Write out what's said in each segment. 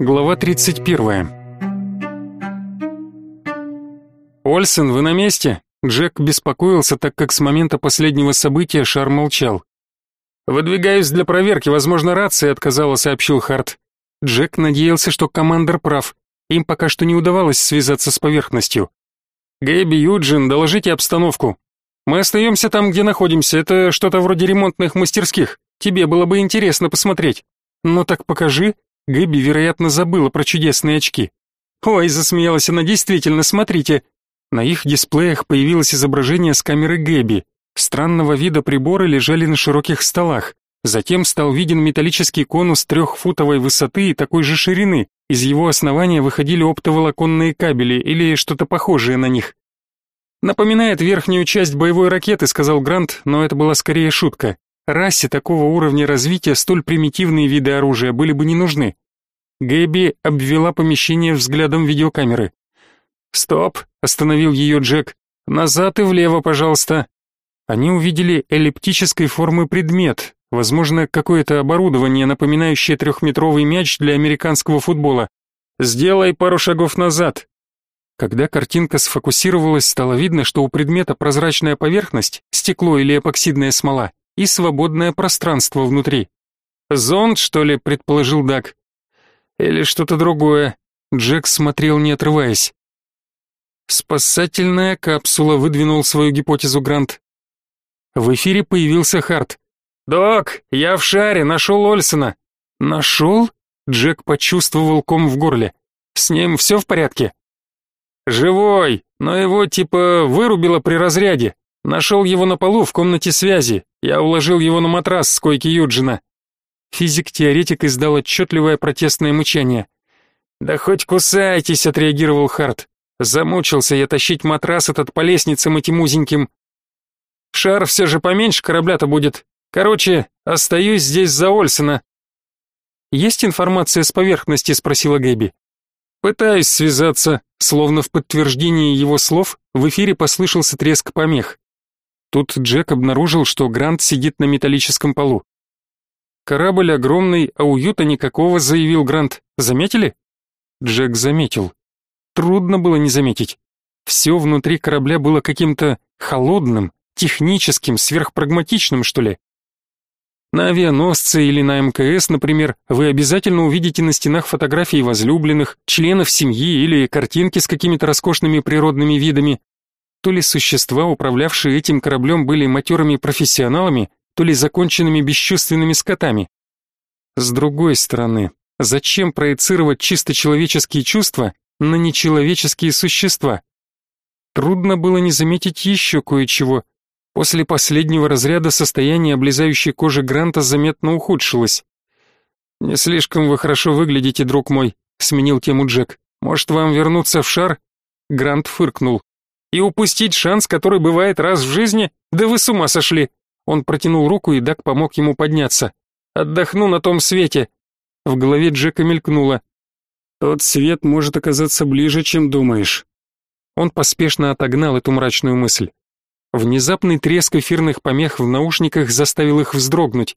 Глава 31. «Ольсен, вы на месте?» Джек беспокоился, так как с момента последнего события Шар молчал. «Выдвигаюсь для проверки, возможно, рация отказала», — сообщил Харт. Джек надеялся, что командор прав. Им пока что не удавалось связаться с поверхностью. «Гэби, Юджин, доложите обстановку. Мы остаемся там, где находимся, это что-то вроде ремонтных мастерских. Тебе было бы интересно посмотреть». «Ну так покажи», Гэби, вероятно, забыла про чудесные очки. «Ой», — засмеялась она, — «действительно, смотрите». На их дисплеях появилось изображение с камеры Гэби. Странного вида приборы лежали на широких столах. Затем стал виден металлический конус трехфутовой высоты и такой же ширины. Из его основания выходили оптоволоконные кабели или что-то похожее на них. «Напоминает верхнюю часть боевой ракеты», — сказал Грант, но это была скорее шутка. Расе такого уровня развития столь примитивные виды оружия были бы не нужны. Гэби обвела помещение взглядом видеокамеры. «Стоп!» — остановил ее Джек. «Назад и влево, пожалуйста!» Они увидели эллиптической формы предмет, возможно, какое-то оборудование, напоминающее трехметровый мяч для американского футбола. «Сделай пару шагов назад!» Когда картинка сфокусировалась, стало видно, что у предмета прозрачная поверхность, стекло или эпоксидная смола, и свободное пространство внутри. «Зонд, что ли?» — предположил Дак. «Или что-то другое?» Джек смотрел, не отрываясь. «Спасательная капсула», — выдвинул свою гипотезу Грант. В эфире появился Харт. «Док, я в шаре, нашел Ольсона». «Нашел?» Джек почувствовал ком в горле. «С ним все в порядке?» «Живой, но его типа вырубило при разряде. Нашел его на полу в комнате связи. Я уложил его на матрас с койки Юджина. Физик-теоретик издал отчетливое протестное мычание. «Да хоть кусайтесь», — отреагировал Харт. «Замучился я тащить матрас этот по лестницам этим узеньким. Шар все же поменьше корабля-то будет. Короче, остаюсь здесь за Ольсона». «Есть информация с поверхности?» — спросила Гэби. «Пытаюсь связаться». Словно в подтверждение его слов, в эфире послышался треск помех. Тут Джек обнаружил, что Грант сидит на металлическом полу. «Корабль огромный, а уюта никакого», — заявил Грант. «Заметили?» Джек заметил. Трудно было не заметить. Все внутри корабля было каким-то холодным, техническим, сверхпрагматичным, что ли. На авианосце или на МКС, например, вы обязательно увидите на стенах фотографии возлюбленных, членов семьи или картинки с какими-то роскошными природными видами то ли существа, управлявшие этим кораблем, были матерыми профессионалами, то ли законченными бесчувственными скотами. С другой стороны, зачем проецировать чисто человеческие чувства на нечеловеческие существа? Трудно было не заметить еще кое-чего. После последнего разряда состояние облезающей кожи Гранта заметно ухудшилось. «Не слишком вы хорошо выглядите, друг мой», — сменил тему Джек. «Может, вам вернуться в шар?» Грант фыркнул. И упустить шанс, который бывает раз в жизни? Да вы с ума сошли!» Он протянул руку, и Дак помог ему подняться. «Отдохну на том свете!» В голове Джека мелькнуло. «Тот свет может оказаться ближе, чем думаешь». Он поспешно отогнал эту мрачную мысль. Внезапный треск эфирных помех в наушниках заставил их вздрогнуть.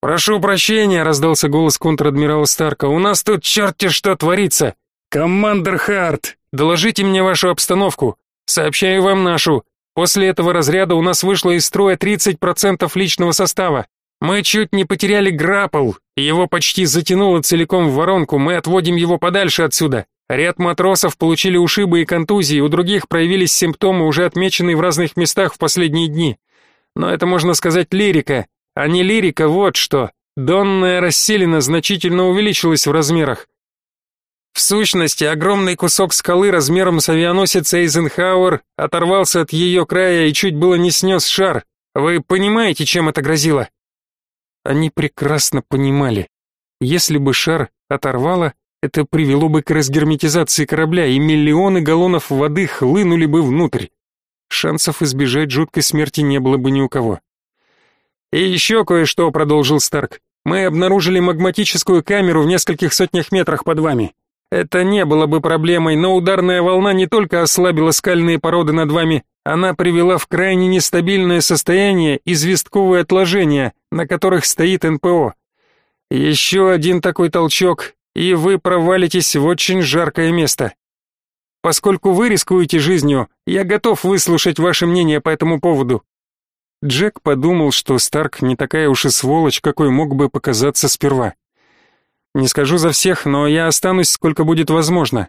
«Прошу прощения», — раздался голос контр-адмирала Старка, — «у нас тут черти что творится! Командер Харт, Доложите мне вашу обстановку. Сообщаю вам нашу. После этого разряда у нас вышло из строя 30% личного состава. Мы чуть не потеряли граппл. Его почти затянуло целиком в воронку. Мы отводим его подальше отсюда. Ряд матросов получили ушибы и контузии, у других проявились симптомы, уже отмеченные в разных местах в последние дни. Но это можно сказать лирика, а не лирика вот что. Донная расселена значительно увеличилась в размерах. В сущности, огромный кусок скалы размером с авианосец Эйзенхауэр оторвался от ее края и чуть было не снес шар. Вы понимаете, чем это грозило? Они прекрасно понимали. Если бы шар оторвало, это привело бы к разгерметизации корабля, и миллионы галлонов воды хлынули бы внутрь. Шансов избежать жуткой смерти не было бы ни у кого. «И еще кое-что», — продолжил Старк. «Мы обнаружили магматическую камеру в нескольких сотнях метрах под вами. Это не было бы проблемой, но ударная волна не только ослабила скальные породы над вами, она привела в крайне нестабильное состояние известковые отложения, на которых стоит НПО. Еще один такой толчок, и вы провалитесь в очень жаркое место. Поскольку вы рискуете жизнью, я готов выслушать ваше мнение по этому поводу. Джек подумал, что Старк не такая уж и сволочь, какой мог бы показаться сперва. Не скажу за всех, но я останусь сколько будет возможно.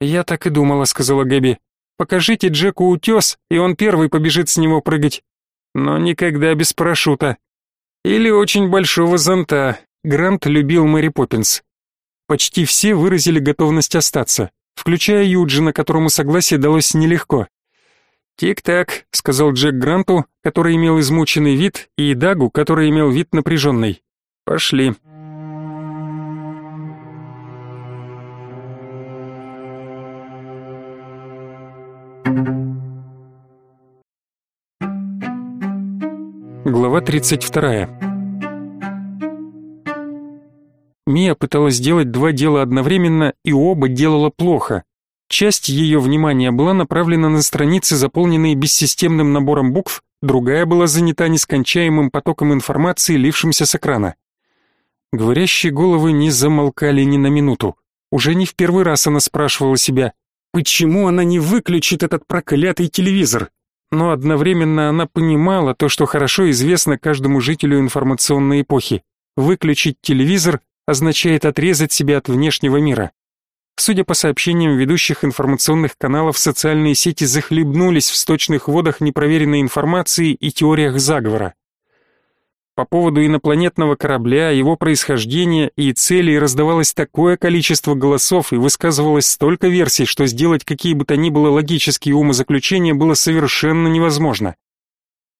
Я так и думала, сказала Гэби. Покажите Джеку утес, и он первый побежит с него прыгать. Но никогда без парашюта. Или очень большого зонта. Грант любил Мэри Поппинс. Почти все выразили готовность остаться, включая Юджина, которому согласие далось нелегко. «Тик-так», — сказал Джек Гранту, который имел измученный вид, и Дагу, который имел вид напряженный. «Пошли». Глава 32. Мия пыталась сделать два дела одновременно, и оба делала плохо. Часть ее внимания была направлена на страницы, заполненные бессистемным набором букв, другая была занята нескончаемым потоком информации, лившимся с экрана. Говорящие головы не замолкали ни на минуту. Уже не в первый раз она спрашивала себя, почему она не выключит этот проклятый телевизор? Но одновременно она понимала то, что хорошо известно каждому жителю информационной эпохи. Выключить телевизор означает отрезать себя от внешнего мира. Судя по сообщениям ведущих информационных каналов, социальные сети захлебнулись в сточных водах непроверенной информации и теориях заговора. По поводу инопланетного корабля, его происхождения и целей раздавалось такое количество голосов и высказывалось столько версий, что сделать какие бы то ни было логические умозаключения было совершенно невозможно.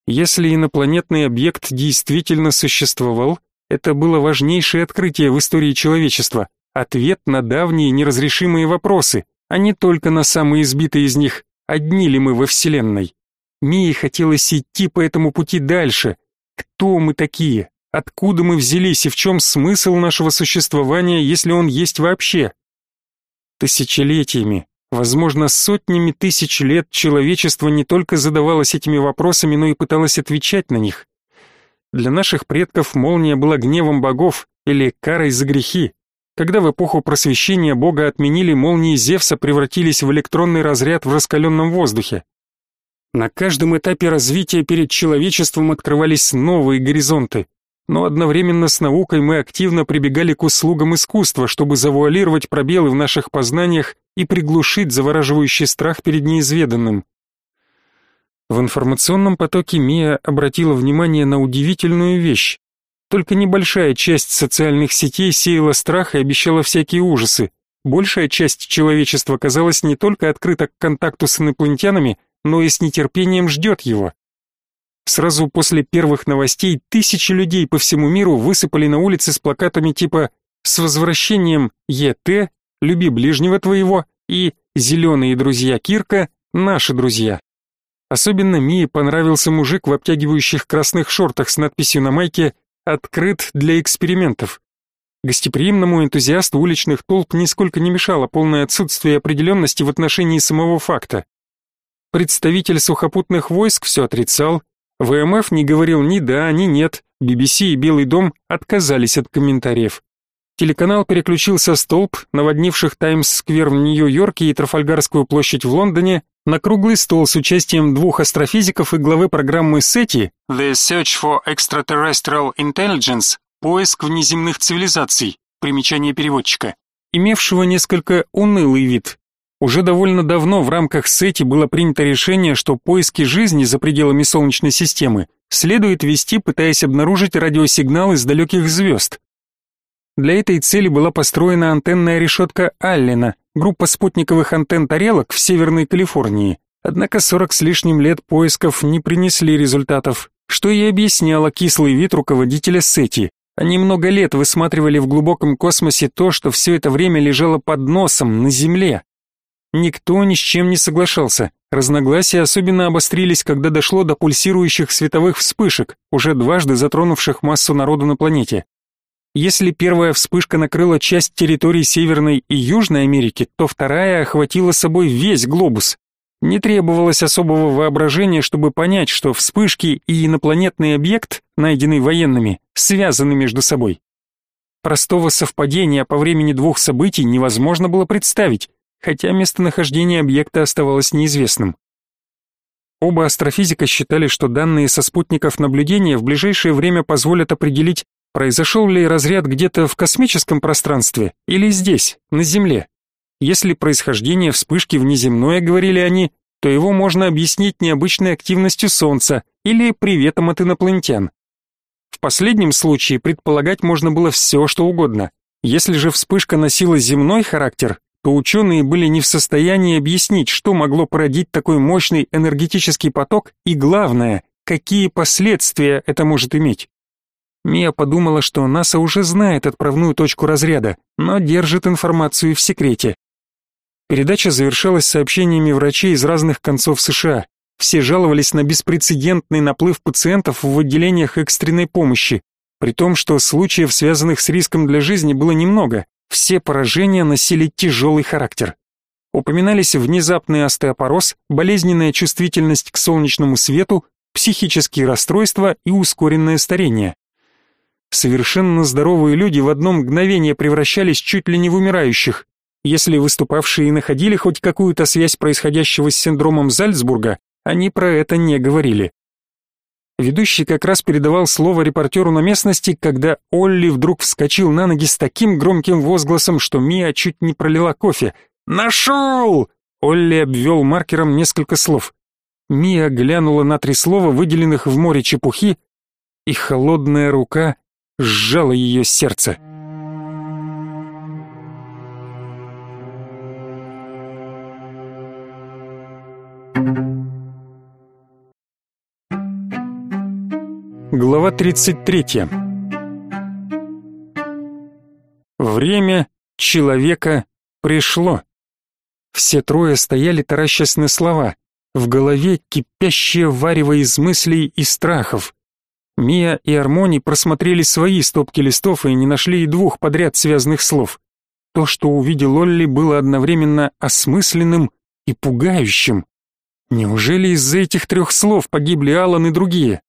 Если инопланетный объект действительно существовал, это было важнейшее открытие в истории человечества, ответ на давние неразрешимые вопросы, а не только на самые избитые из них, одни ли мы во Вселенной. Мии хотелось идти по этому пути дальше, кто мы такие? Откуда мы взялись и в чем смысл нашего существования, если он есть вообще? Тысячелетиями, возможно, сотнями тысяч лет человечество не только задавалось этими вопросами, но и пыталось отвечать на них. Для наших предков молния была гневом богов или карой за грехи. Когда в эпоху просвещения бога отменили, молнии Зевса превратились в электронный разряд в раскаленном воздухе. На каждом этапе развития перед человечеством открывались новые горизонты, но одновременно с наукой мы активно прибегали к услугам искусства, чтобы завуалировать пробелы в наших познаниях и приглушить завораживающий страх перед неизведанным. В информационном потоке Мия обратила внимание на удивительную вещь. Только небольшая часть социальных сетей сеяла страх и обещала всякие ужасы. Большая часть человечества казалась не только открыта к контакту с инопланетянами, но и с нетерпением ждет его. Сразу после первых новостей тысячи людей по всему миру высыпали на улицы с плакатами типа «С возвращением ЕТ», «Люби ближнего твоего» и «Зеленые друзья Кирка» — «Наши друзья». Особенно Мии понравился мужик в обтягивающих красных шортах с надписью на майке «Открыт для экспериментов». Гостеприимному энтузиасту уличных толп нисколько не мешало полное отсутствие определенности в отношении самого факта. Представитель сухопутных войск все отрицал. ВМФ не говорил ни да, ни нет. BBC и Белый дом отказались от комментариев. Телеканал переключился с толп, наводнивших Таймс-сквер в Нью-Йорке и Трафальгарскую площадь в Лондоне, на круглый стол с участием двух астрофизиков и главы программы SETI The Search for Extraterrestrial Intelligence Поиск внеземных цивилизаций. Примечание переводчика. Имевшего несколько унылый вид. Уже довольно давно в рамках СЭТИ было принято решение, что поиски жизни за пределами Солнечной системы следует вести, пытаясь обнаружить радиосигналы с далеких звезд. Для этой цели была построена антенная решетка Аллена, группа спутниковых антенн-тарелок в Северной Калифорнии. Однако 40 с лишним лет поисков не принесли результатов, что и объясняло кислый вид руководителя СЭТИ. Они много лет высматривали в глубоком космосе то, что все это время лежало под носом, на Земле. Никто ни с чем не соглашался. Разногласия особенно обострились, когда дошло до пульсирующих световых вспышек, уже дважды затронувших массу народу на планете. Если первая вспышка накрыла часть территории Северной и Южной Америки, то вторая охватила собой весь глобус. Не требовалось особого воображения, чтобы понять, что вспышки и инопланетный объект, найденный военными, связаны между собой. Простого совпадения по времени двух событий невозможно было представить, хотя местонахождение объекта оставалось неизвестным. Оба астрофизика считали, что данные со спутников наблюдения в ближайшее время позволят определить, произошел ли разряд где-то в космическом пространстве или здесь, на Земле. Если происхождение вспышки внеземное, говорили они, то его можно объяснить необычной активностью Солнца или приветом от инопланетян. В последнем случае предполагать можно было все, что угодно. Если же вспышка носила земной характер, то ученые были не в состоянии объяснить, что могло породить такой мощный энергетический поток и, главное, какие последствия это может иметь. Мия подумала, что НАСА уже знает отправную точку разряда, но держит информацию в секрете. Передача завершалась сообщениями врачей из разных концов США. Все жаловались на беспрецедентный наплыв пациентов в отделениях экстренной помощи, при том, что случаев, связанных с риском для жизни, было немного, все поражения носили тяжелый характер. Упоминались внезапный остеопороз, болезненная чувствительность к солнечному свету, психические расстройства и ускоренное старение. Совершенно здоровые люди в одно мгновение превращались чуть ли не в умирающих. Если выступавшие находили хоть какую-то связь происходящего с синдромом Зальцбурга, они про это не говорили. Ведущий как раз передавал слово репортеру на местности, когда Олли вдруг вскочил на ноги с таким громким возгласом, что Мия чуть не пролила кофе. «Нашел!» Олли обвел маркером несколько слов. Мия глянула на три слова, выделенных в море чепухи, и холодная рука сжала ее сердце. Глава 33. Время человека пришло. Все трое стояли таращась на слова. В голове кипящее варево из мыслей и страхов. Мия и Армони просмотрели свои стопки листов и не нашли и двух подряд связанных слов. То, что увидел Олли, было одновременно осмысленным и пугающим. Неужели из-за этих трех слов погибли Алан и другие?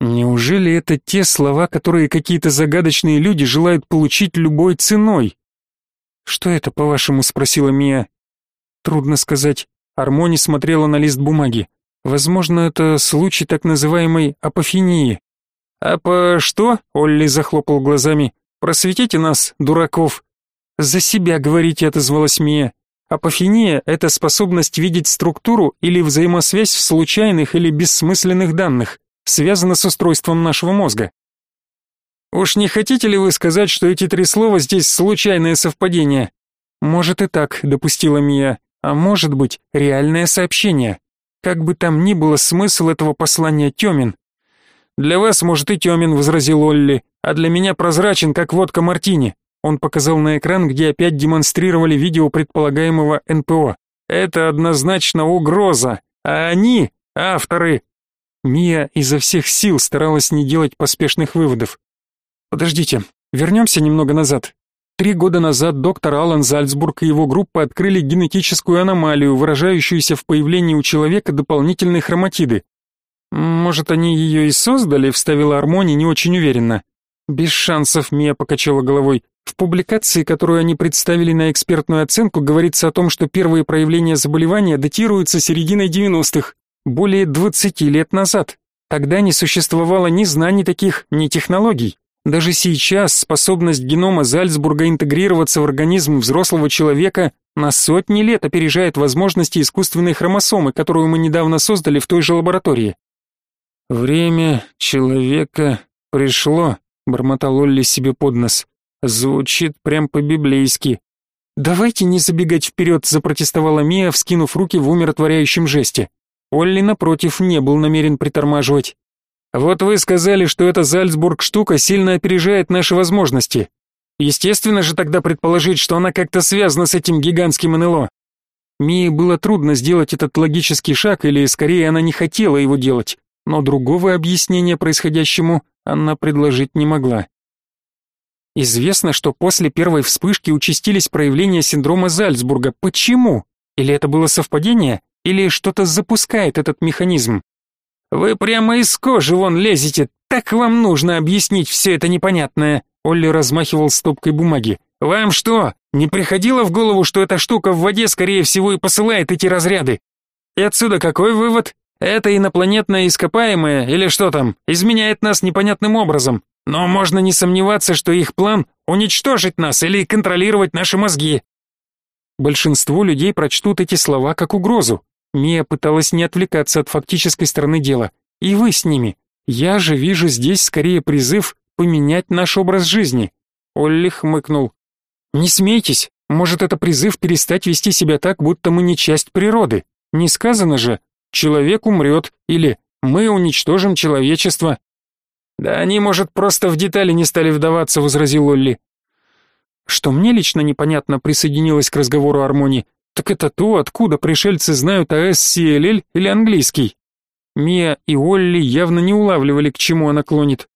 Неужели это те слова, которые какие-то загадочные люди желают получить любой ценой? Что это, по-вашему, спросила Мия. Трудно сказать. Армони смотрела на лист бумаги. Возможно, это случай так называемой апофении. А по что? Олли захлопал глазами. Просветите нас, дураков. За себя говорите, отозвалась Мия. Апофения — это способность видеть структуру или взаимосвязь в случайных или бессмысленных данных связано с устройством нашего мозга. Уж не хотите ли вы сказать, что эти три слова здесь случайное совпадение? Может и так, допустила Мия, а может быть, реальное сообщение. Как бы там ни было, смысл этого послания темен. Для вас, может, и темен, возразил Олли, а для меня прозрачен, как водка мартини. Он показал на экран, где опять демонстрировали видео предполагаемого НПО. Это однозначно угроза, а они, авторы, Мия изо всех сил старалась не делать поспешных выводов. Подождите, вернемся немного назад. Три года назад доктор Алан Зальцбург и его группа открыли генетическую аномалию, выражающуюся в появлении у человека дополнительной хроматиды. Может, они ее и создали, вставила Армони не очень уверенно. Без шансов, Мия покачала головой. В публикации, которую они представили на экспертную оценку, говорится о том, что первые проявления заболевания датируются серединой 90-х более 20 лет назад. Тогда не существовало ни знаний таких, ни технологий. Даже сейчас способность генома Зальцбурга интегрироваться в организм взрослого человека на сотни лет опережает возможности искусственной хромосомы, которую мы недавно создали в той же лаборатории. «Время человека пришло», — бормотал Олли себе под нос. «Звучит прям по-библейски». «Давайте не забегать вперед», — запротестовала Мия, вскинув руки в умиротворяющем жесте. Олли, напротив, не был намерен притормаживать. «Вот вы сказали, что эта Зальцбург-штука сильно опережает наши возможности. Естественно же тогда предположить, что она как-то связана с этим гигантским НЛО. Мии было трудно сделать этот логический шаг, или скорее она не хотела его делать, но другого объяснения происходящему она предложить не могла. Известно, что после первой вспышки участились проявления синдрома Зальцбурга. Почему? Или это было совпадение? Или что-то запускает этот механизм? Вы прямо из кожи вон лезете, так вам нужно объяснить все это непонятное. Олли размахивал стопкой бумаги. «Вам что, не приходило в голову, что эта штука в воде, скорее всего, и посылает эти разряды? И отсюда какой вывод? Это инопланетное ископаемое, или что там, изменяет нас непонятным образом. Но можно не сомневаться, что их план — уничтожить нас или контролировать наши мозги». Большинство людей прочтут эти слова как угрозу. Мия пыталась не отвлекаться от фактической стороны дела. И вы с ними. Я же вижу здесь скорее призыв поменять наш образ жизни. Олли хмыкнул. Не смейтесь, может это призыв перестать вести себя так, будто мы не часть природы. Не сказано же «человек умрет» или «мы уничтожим человечество». Да они, может, просто в детали не стали вдаваться, возразил Олли. Что мне лично непонятно, присоединилась к разговору Армони, так это то, откуда пришельцы знают о SCLL или английский. Мия и Олли явно не улавливали, к чему она клонит.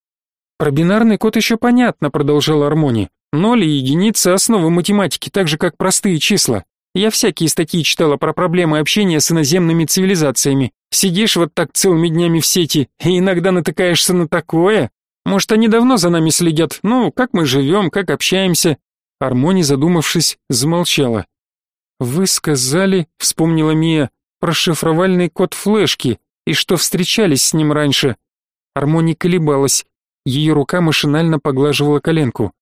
Про бинарный код еще понятно, продолжал Армони. Ноль и единицы — основы математики, так же, как простые числа. Я всякие статьи читала про проблемы общения с иноземными цивилизациями. Сидишь вот так целыми днями в сети и иногда натыкаешься на такое. Может, они давно за нами следят? Ну, как мы живем, как общаемся?» Армони, задумавшись, замолчала. «Вы сказали, — вспомнила Мия, — про шифровальный код флешки и что встречались с ним раньше». Армони колебалась. Ее рука машинально поглаживала коленку.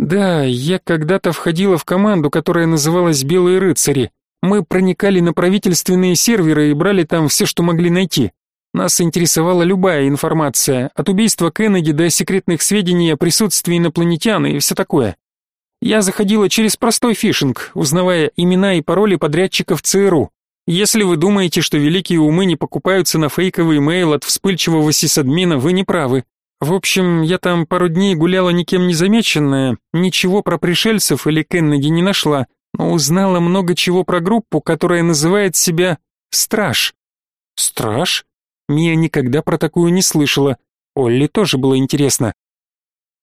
Да, я когда-то входила в команду, которая называлась «Белые рыцари». Мы проникали на правительственные серверы и брали там все, что могли найти. Нас интересовала любая информация, от убийства Кеннеди до секретных сведений о присутствии инопланетян и все такое. Я заходила через простой фишинг, узнавая имена и пароли подрядчиков ЦРУ. Если вы думаете, что великие умы не покупаются на фейковый имейл от вспыльчивого сисадмина, вы не правы. В общем, я там пару дней гуляла никем не замеченная, ничего про пришельцев или Кеннеди не нашла, но узнала много чего про группу, которая называет себя «Страж». «Страж?» Мия никогда про такую не слышала. Олли тоже было интересно.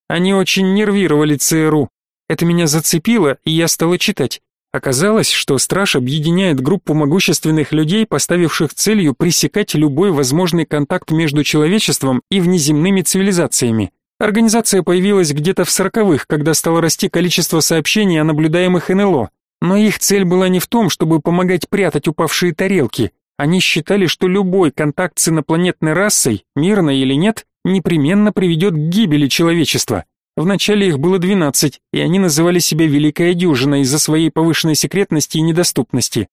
Они очень нервировали ЦРУ. Это меня зацепило, и я стала читать. Оказалось, что страж объединяет группу могущественных людей, поставивших целью пресекать любой возможный контакт между человечеством и внеземными цивилизациями. Организация появилась где-то в сороковых, когда стало расти количество сообщений о наблюдаемых НЛО. Но их цель была не в том, чтобы помогать прятать упавшие тарелки. Они считали, что любой контакт с инопланетной расой, мирной или нет, непременно приведет к гибели человечества. Вначале их было 12, и они называли себя Великая Дюжина из-за своей повышенной секретности и недоступности.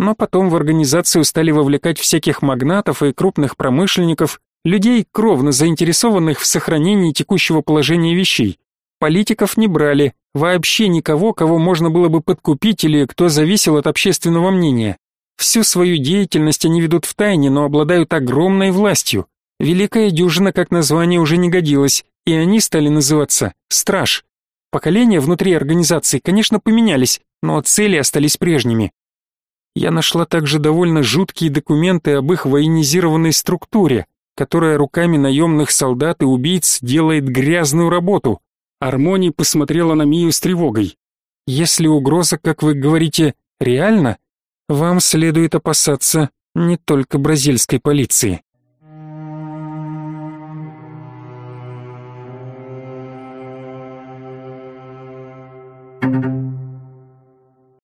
Но потом в организацию стали вовлекать всяких магнатов и крупных промышленников, людей, кровно заинтересованных в сохранении текущего положения вещей. Политиков не брали, вообще никого, кого можно было бы подкупить или кто зависел от общественного мнения. Всю свою деятельность они ведут в тайне, но обладают огромной властью. Великая дюжина как название уже не годилось, и они стали называться «Страж». Поколения внутри организации, конечно, поменялись, но цели остались прежними. Я нашла также довольно жуткие документы об их военизированной структуре, которая руками наемных солдат и убийц делает грязную работу. Армони посмотрела на Мию с тревогой. Если угроза, как вы говорите, реальна, вам следует опасаться не только бразильской полиции.